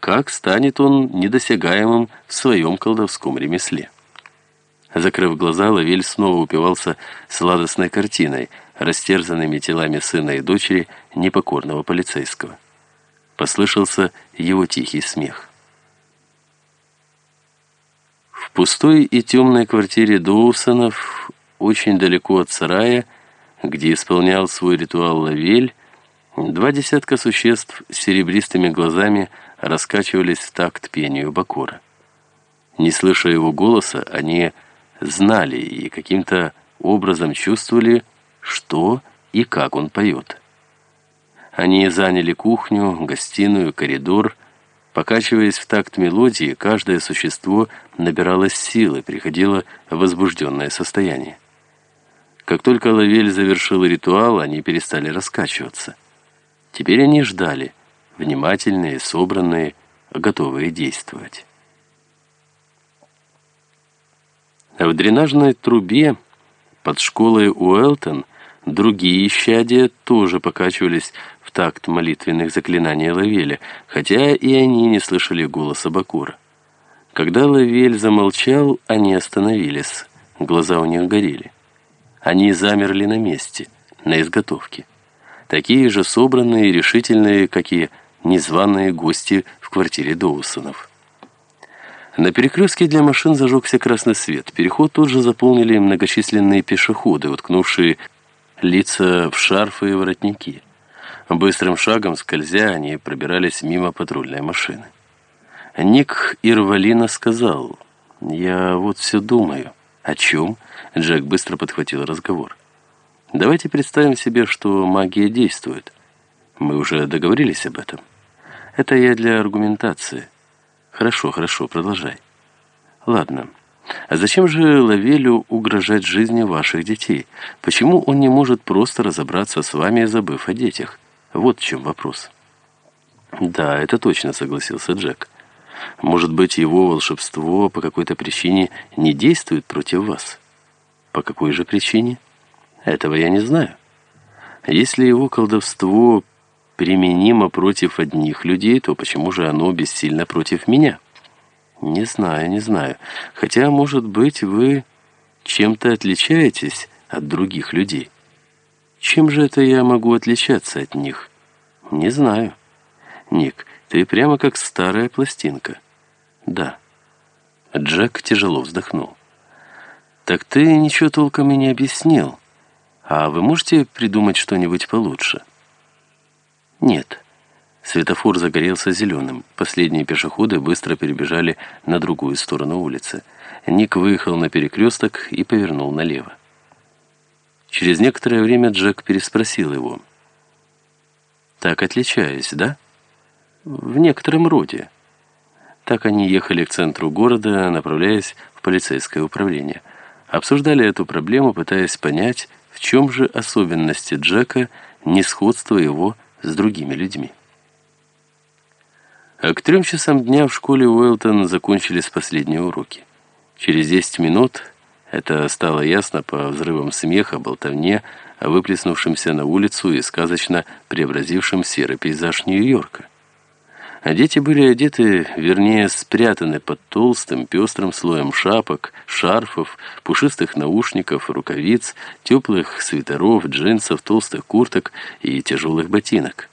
как станет он недосягаемым в своем колдовском ремесле. Закрыв глаза, Лавель снова упивался сладостной картиной, растерзанными телами сына и дочери непокорного полицейского. Послышался его тихий смех. В пустой и темной квартире Доусонов, очень далеко от сарая, где исполнял свой ритуал Лавель, два десятка существ с серебристыми глазами раскачивались в такт пению Бакура. Не слыша его голоса, они знали и каким-то образом чувствовали, что и как он поет. Они заняли кухню, гостиную, коридор. Покачиваясь в такт мелодии, каждое существо набиралось силы, приходило в возбужденное состояние. Как только Лавель завершил ритуал, они перестали раскачиваться. Теперь они ждали, внимательные, собранные, готовые действовать. В дренажной трубе под школой Уэлтон другие исчадия тоже покачивались в такт молитвенных заклинаний Лавеля, хотя и они не слышали голоса Бакура. Когда Лавель замолчал, они остановились, глаза у них горели. Они замерли на месте, на изготовке. Такие же собранные и решительные, как и незваные гости в квартире Доусонов. На перекрестке для машин зажегся красный свет. Переход тут же заполнили многочисленные пешеходы, уткнувшие лица в шарфы и воротники. Быстрым шагом, скользя, они пробирались мимо патрульной машины. Ник Ирвалина сказал, «Я вот все думаю». «О чем?» Джек быстро подхватил разговор. «Давайте представим себе, что магия действует. Мы уже договорились об этом. Это я для аргументации». Хорошо, хорошо, продолжай. Ладно. А зачем же Лавелю угрожать жизни ваших детей? Почему он не может просто разобраться с вами, забыв о детях? Вот в чем вопрос. Да, это точно, согласился Джек. Может быть, его волшебство по какой-то причине не действует против вас? По какой же причине? Этого я не знаю. Если его колдовство применимо против одних людей, то почему же оно бессильно против меня? Не знаю, не знаю. Хотя, может быть, вы чем-то отличаетесь от других людей. Чем же это я могу отличаться от них? Не знаю. Ник, ты прямо как старая пластинка. Да. Джек тяжело вздохнул. Так ты ничего толком и не объяснил. А вы можете придумать что-нибудь получше? Нет. Светофор загорелся зеленым. Последние пешеходы быстро перебежали на другую сторону улицы. Ник выехал на перекресток и повернул налево. Через некоторое время Джек переспросил его. «Так отличаюсь, да?» «В некотором роде». Так они ехали к центру города, направляясь в полицейское управление. Обсуждали эту проблему, пытаясь понять, в чем же особенности Джека, несходство его с другими людьми. А к трем часам дня в школе Уэлтон закончились последние уроки. Через 10 минут это стало ясно по взрывам смеха, болтовне, выплеснувшимся на улицу и сказочно преобразившим серый пейзаж Нью-Йорка. А дети были одеты, вернее, спрятаны под толстым, пестрым слоем шапок, шарфов, пушистых наушников, рукавиц, теплых свитеров, джинсов, толстых курток и тяжелых ботинок.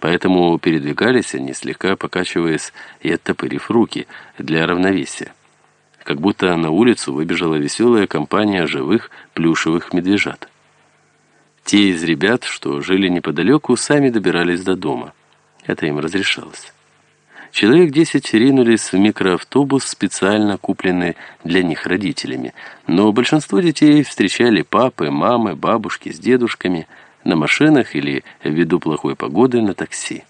Поэтому передвигались они, слегка покачиваясь и оттопырив руки для равновесия. Как будто на улицу выбежала веселая компания живых плюшевых медвежат. Те из ребят, что жили неподалеку, сами добирались до дома. Это им разрешалось. Человек десять ринулись в микроавтобус, специально купленный для них родителями. Но большинство детей встречали папы, мамы, бабушки с дедушками на машинах или, ввиду плохой погоды, на такси.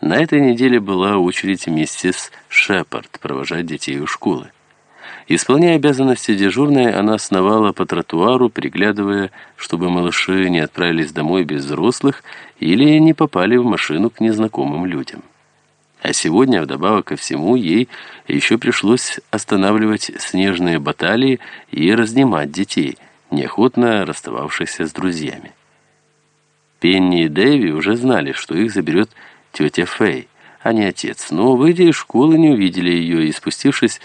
На этой неделе была очередь миссис Шепард провожать детей у школы. Исполняя обязанности дежурной, она сновала по тротуару, приглядывая, чтобы малыши не отправились домой без взрослых или не попали в машину к незнакомым людям. А сегодня, вдобавок ко всему, ей еще пришлось останавливать снежные баталии и разнимать детей, неохотно расстававшихся с друзьями. Пенни и Дэви уже знали, что их заберет тетя Фэй, а не отец. Но, выйдя из школы, не увидели ее и, спустившись